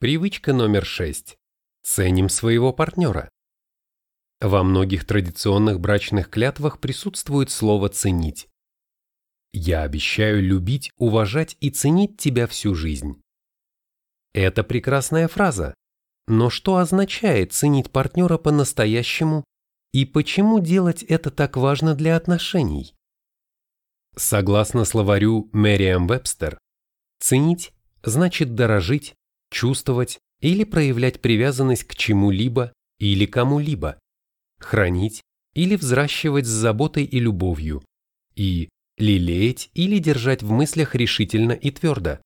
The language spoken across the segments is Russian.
Привычка номер шесть. Ценим своего партнера. Во многих традиционных брачных клятвах присутствует слово «ценить». Я обещаю любить, уважать и ценить тебя всю жизнь. Это прекрасная фраза, но что означает ценить партнера по-настоящему и почему делать это так важно для отношений? Согласно словарю Мэриам Вебстер, ценить значит дорожить, чувствовать или проявлять привязанность к чему-либо или кому-либо, хранить или взращивать с заботой и любовью, и лелеять или держать в мыслях решительно и твердо.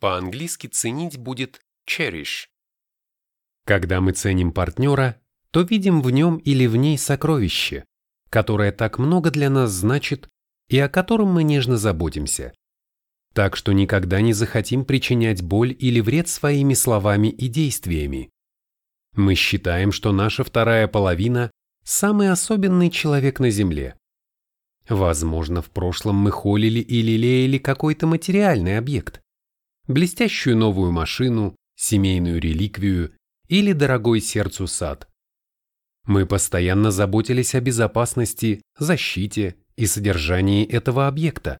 По-английски ценить будет cherish. Когда мы ценим партнера, то видим в нем или в ней сокровище, которое так много для нас значит и о котором мы нежно заботимся. Так что никогда не захотим причинять боль или вред своими словами и действиями. Мы считаем, что наша вторая половина – самый особенный человек на Земле. Возможно, в прошлом мы холили или лелеяли какой-то материальный объект. Блестящую новую машину, семейную реликвию или дорогой сердцу сад. Мы постоянно заботились о безопасности, защите и содержании этого объекта.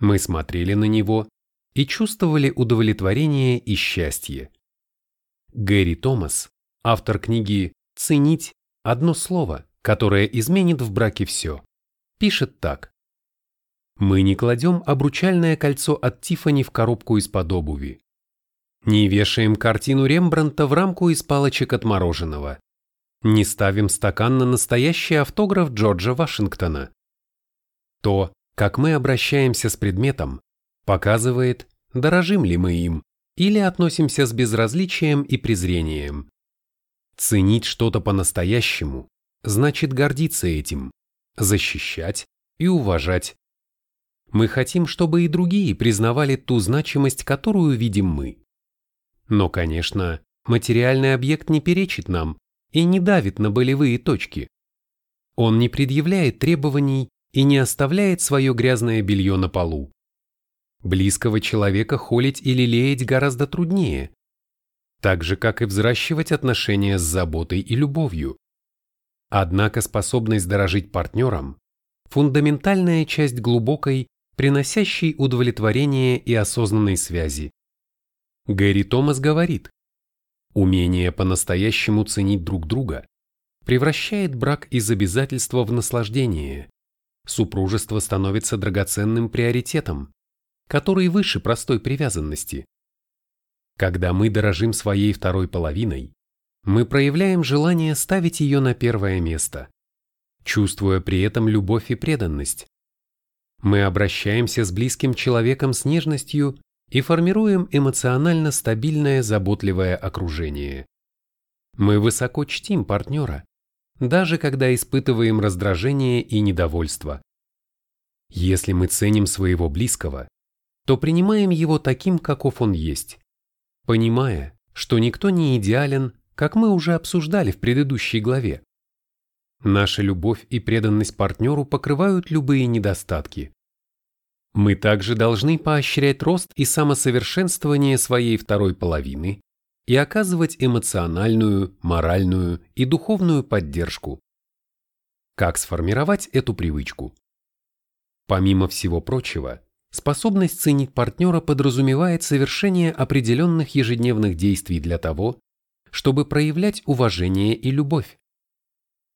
Мы смотрели на него и чувствовали удовлетворение и счастье. Гэри Томас, автор книги «Ценить» одно слово, которое изменит в браке все, пишет так. Мы не кладем обручальное кольцо от Тифани в коробку из-под обуви. Не вешаем картину Рембрандта в рамку из палочек от мороженого. Не ставим стакан на настоящий автограф Джорджа Вашингтона. То, как мы обращаемся с предметом, показывает, дорожим ли мы им или относимся с безразличием и презрением. Ценить что-то по-настоящему значит гордиться этим, защищать и уважать. Мы хотим, чтобы и другие признавали ту значимость, которую видим мы. Но, конечно, материальный объект не перечит нам и не давит на болевые точки. Он не предъявляет требований и не оставляет свое грязное белье на полу. Близкого человека холить или леять гораздо труднее, так же, как и взращивать отношения с заботой и любовью. Однако способность дорожить партнером – фундаментальная часть глубокой, приносящей удовлетворение и осознанной связи. Гэри Томас говорит, умение по-настоящему ценить друг друга превращает брак из обязательства в наслаждение, супружество становится драгоценным приоритетом, который выше простой привязанности. Когда мы дорожим своей второй половиной, мы проявляем желание ставить ее на первое место, чувствуя при этом любовь и преданность. Мы обращаемся с близким человеком с нежностью и формируем эмоционально стабильное заботливое окружение. Мы высоко чтим партнера, даже когда испытываем раздражение и недовольство. Если мы ценим своего близкого, то принимаем его таким, каков он есть, понимая, что никто не идеален, как мы уже обсуждали в предыдущей главе. Наша любовь и преданность партнеру покрывают любые недостатки. Мы также должны поощрять рост и самосовершенствование своей второй половины и оказывать эмоциональную, моральную и духовную поддержку. Как сформировать эту привычку? Помимо всего прочего, способность ценить партнера подразумевает совершение определенных ежедневных действий для того, чтобы проявлять уважение и любовь.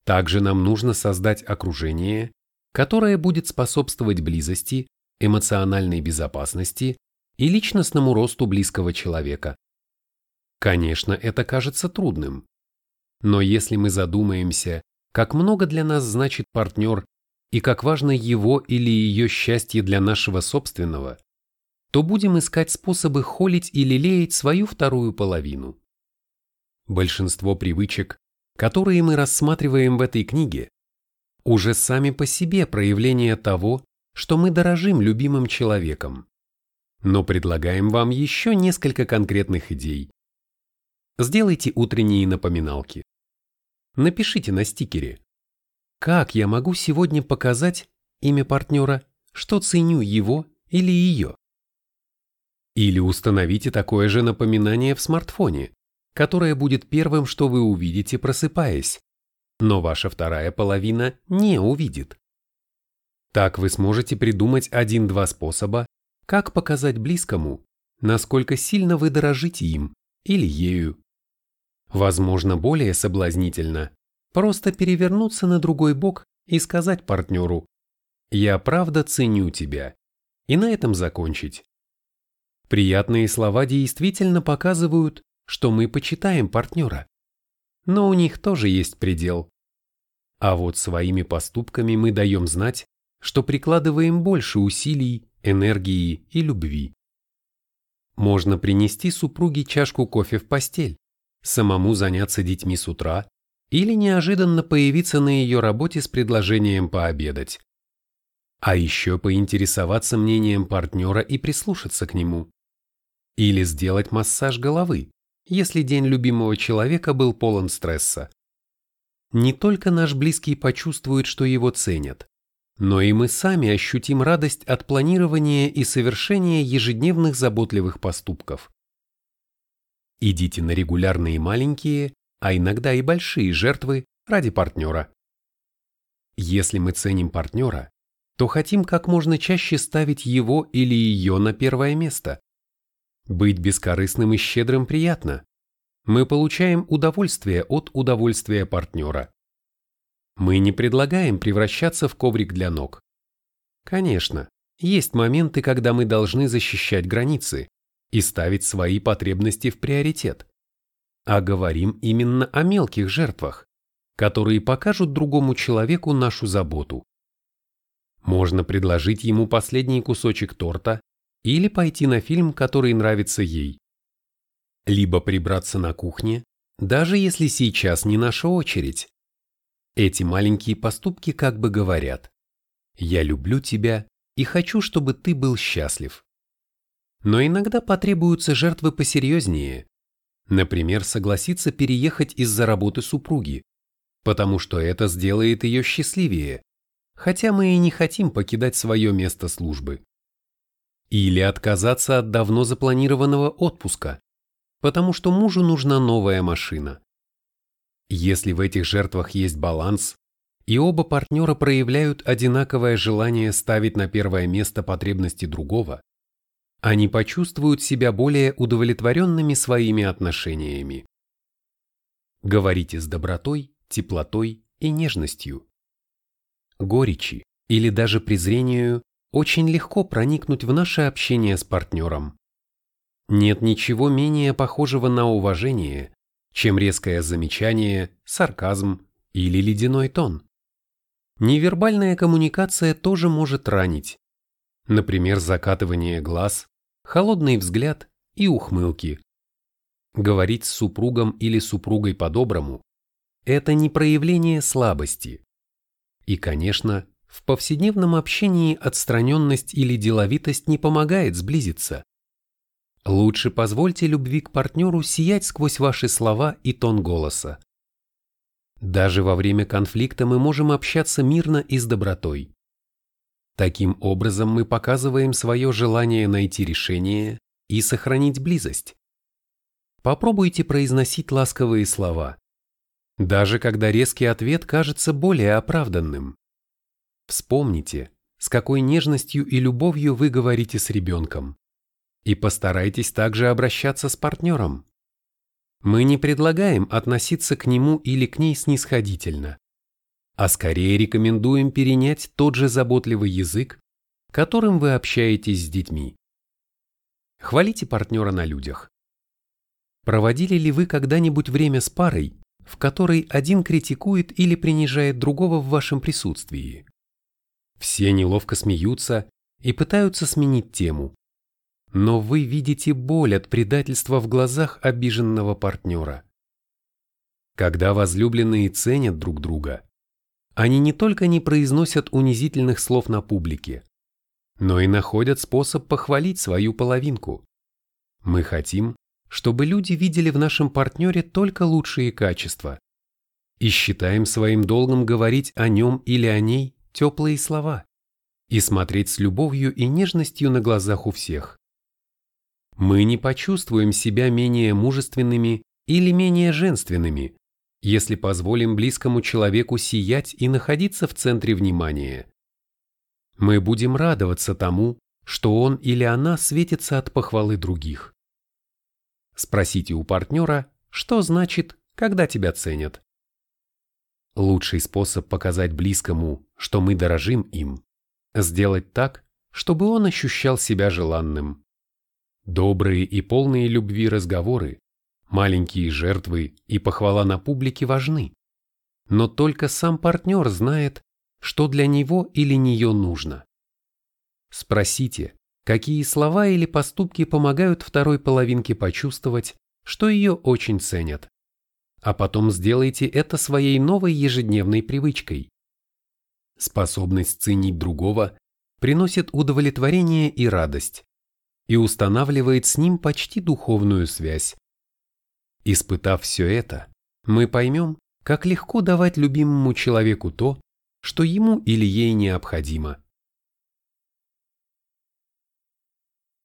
Также нам нужно создать окружение, которое будет способствовать близости, эмоциональной безопасности и личностному росту близкого человека. Конечно, это кажется трудным. Но если мы задумаемся, как много для нас значит партнер и как важно его или ее счастье для нашего собственного, то будем искать способы холить и лелеять свою вторую половину. Большинство привычек, которые мы рассматриваем в этой книге, уже сами по себе проявление того, что мы дорожим любимым человеком. Но предлагаем вам еще несколько конкретных идей, Сделайте утренние напоминалки. Напишите на стикере. Как я могу сегодня показать имя партнера, что ценю его или ее? Или установите такое же напоминание в смартфоне, которое будет первым, что вы увидите, просыпаясь, но ваша вторая половина не увидит. Так вы сможете придумать один-два способа, как показать близкому, насколько сильно вы дорожите им или ею. Возможно, более соблазнительно просто перевернуться на другой бок и сказать партнеру «Я правда ценю тебя» и на этом закончить. Приятные слова действительно показывают, что мы почитаем партнера. Но у них тоже есть предел. А вот своими поступками мы даем знать, что прикладываем больше усилий, энергии и любви. Можно принести супруге чашку кофе в постель, самому заняться детьми с утра или неожиданно появиться на ее работе с предложением пообедать. А еще поинтересоваться мнением партнера и прислушаться к нему. Или сделать массаж головы, если день любимого человека был полон стресса. Не только наш близкий почувствует, что его ценят, но и мы сами ощутим радость от планирования и совершения ежедневных заботливых поступков. Идите на регулярные маленькие, а иногда и большие жертвы ради партнера. Если мы ценим партнера, то хотим как можно чаще ставить его или ее на первое место. Быть бескорыстным и щедрым приятно. Мы получаем удовольствие от удовольствия партнера. Мы не предлагаем превращаться в коврик для ног. Конечно, есть моменты, когда мы должны защищать границы и ставить свои потребности в приоритет. А говорим именно о мелких жертвах, которые покажут другому человеку нашу заботу. Можно предложить ему последний кусочек торта или пойти на фильм, который нравится ей. Либо прибраться на кухне, даже если сейчас не наша очередь. Эти маленькие поступки как бы говорят «Я люблю тебя и хочу, чтобы ты был счастлив». Но иногда потребуются жертвы посерьезнее. Например, согласиться переехать из-за работы супруги, потому что это сделает ее счастливее, хотя мы и не хотим покидать свое место службы. Или отказаться от давно запланированного отпуска, потому что мужу нужна новая машина. Если в этих жертвах есть баланс, и оба партнера проявляют одинаковое желание ставить на первое место потребности другого, они почувствуют себя более удовлетворенными своими отношениями. Говорите с добротой, теплотой и нежностью. Горечи или даже презрению очень легко проникнуть в наше общение с партнером. Нет ничего менее похожего на уважение, чем резкое замечание, сарказм или ледяной тон. Невербальная коммуникация тоже может ранить. Например, закатывание глаз, холодный взгляд и ухмылки. Говорить с супругом или супругой по-доброму – это не проявление слабости. И, конечно, в повседневном общении отстраненность или деловитость не помогает сблизиться. Лучше позвольте любви к партнеру сиять сквозь ваши слова и тон голоса. Даже во время конфликта мы можем общаться мирно и с добротой. Таким образом мы показываем свое желание найти решение и сохранить близость. Попробуйте произносить ласковые слова, даже когда резкий ответ кажется более оправданным. Вспомните, с какой нежностью и любовью вы говорите с ребенком. И постарайтесь также обращаться с партнером. Мы не предлагаем относиться к нему или к ней снисходительно, а скорее рекомендуем перенять тот же заботливый язык, которым вы общаетесь с детьми. Хвалите партнера на людях. Проводили ли вы когда-нибудь время с парой, в которой один критикует или принижает другого в вашем присутствии? Все неловко смеются и пытаются сменить тему, но вы видите боль от предательства в глазах обиженного партнера. Когда возлюбленные ценят друг друга, они не только не произносят унизительных слов на публике, но и находят способ похвалить свою половинку. Мы хотим, чтобы люди видели в нашем партнере только лучшие качества и считаем своим долгом говорить о нем или о ней теплые слова и смотреть с любовью и нежностью на глазах у всех. Мы не почувствуем себя менее мужественными или менее женственными, если позволим близкому человеку сиять и находиться в центре внимания. Мы будем радоваться тому, что он или она светится от похвалы других. Спросите у партнера, что значит, когда тебя ценят. Лучший способ показать близкому, что мы дорожим им, сделать так, чтобы он ощущал себя желанным. Добрые и полные любви разговоры, маленькие жертвы и похвала на публике важны. Но только сам партнер знает, что для него или нее нужно. Спросите, какие слова или поступки помогают второй половинке почувствовать, что ее очень ценят а потом сделайте это своей новой ежедневной привычкой. Способность ценить другого приносит удовлетворение и радость и устанавливает с ним почти духовную связь. Испытав все это, мы поймем, как легко давать любимому человеку то, что ему или ей необходимо.